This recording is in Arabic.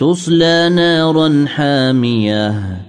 تصلى نارا حامية.